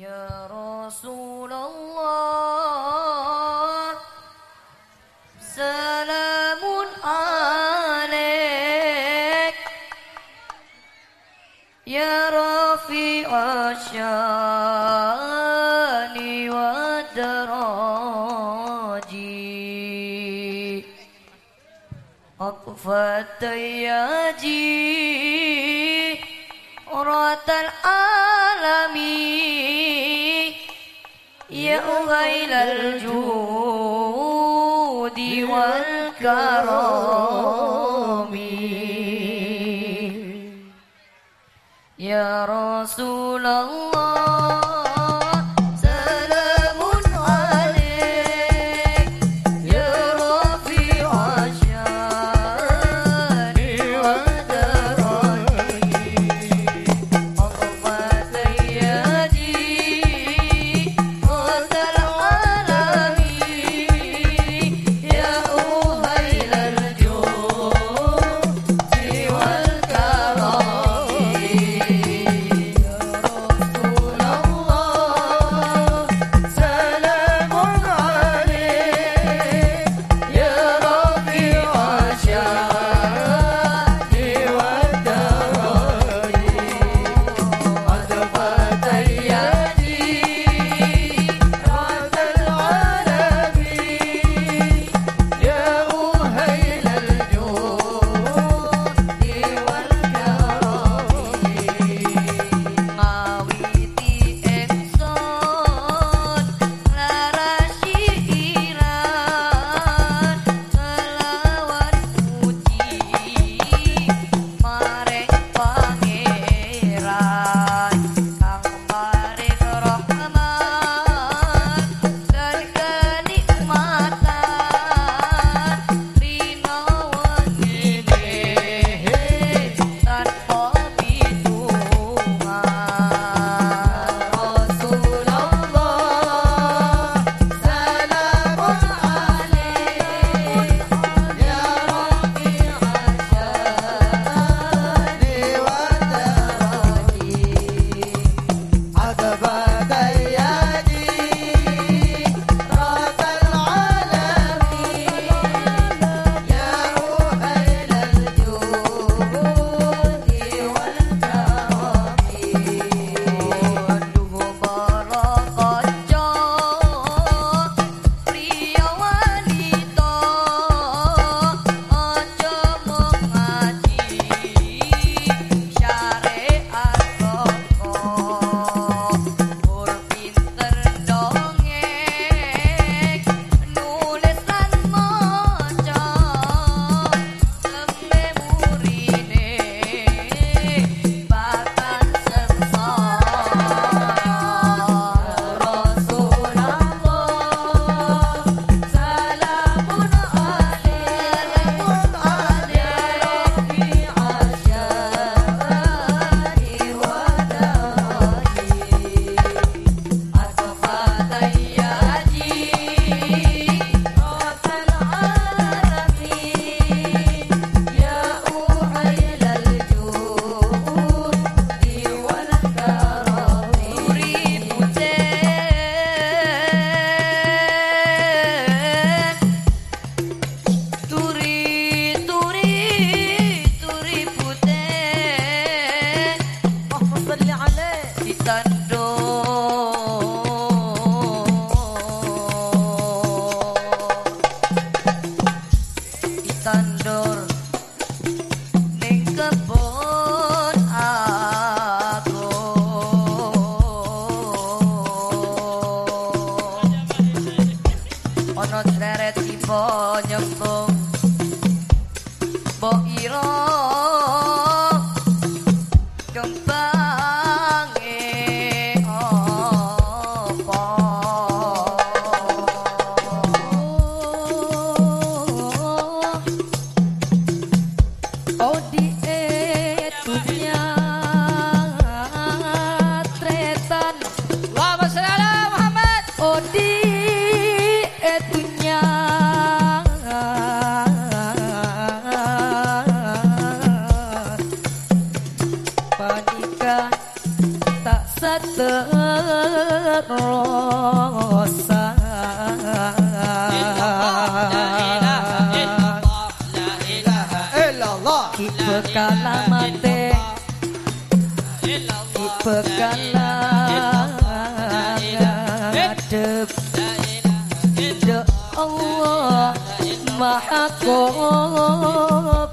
يا رسول الله سلام عليك. يا رفيع الشأن والدراج أقفت ياجي أهيل الجود والكرم. يا رسول الله. iki bekal mate iki bekal ngadep ya Allah maha kuasa.